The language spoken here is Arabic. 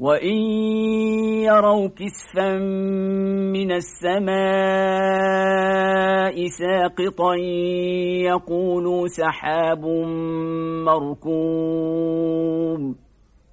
وإن يروا كسفا من السماء ساقطا يقولوا سحاب مركوم